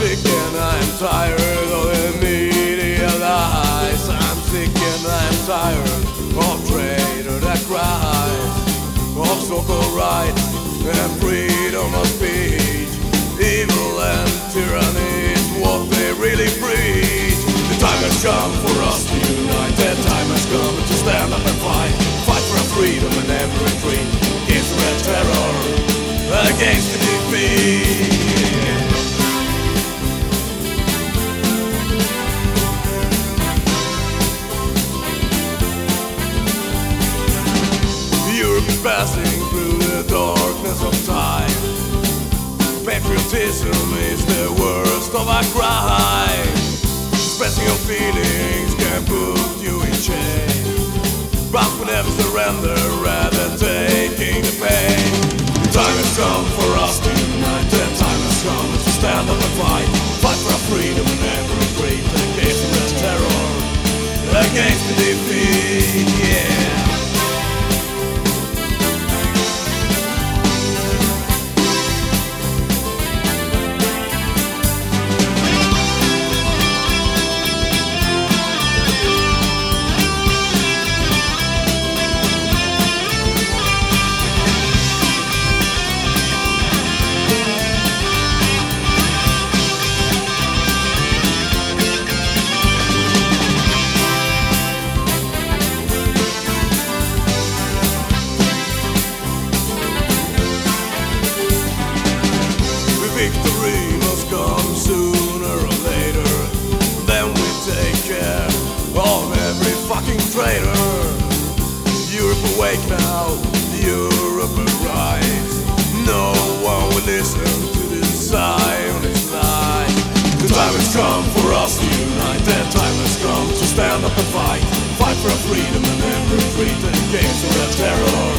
sick and I'm tired of the media lies. I'm sick and I'm tired of traitor that cries, of so-called rights and freedom of speech. Evil and tyranny is what they really preach. The time has come for us to unite. The time has come to stand up and fight. Fight for our freedom and every dream. Against red terror, against the defeat. Passing through the darkness of time. Patriotism is the worst of our crime. Expressing your feelings can put you in chains. But we never surrender, victory must come sooner or later. Then we take care of every fucking traitor. Europe awake now, Europe arise. No one will listen to this lie. The time has come for us to unite. The time has come to stand up and fight. Fight for our freedom and every freedom against the terror,